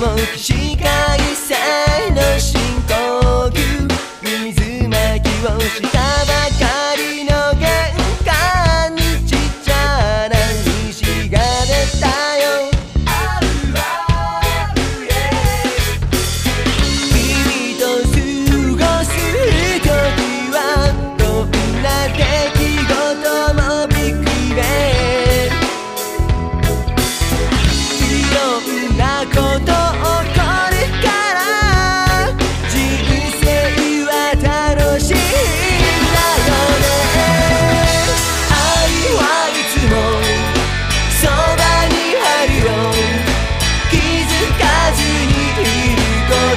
も視界さ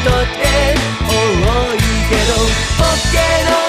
ことって多いけど OK の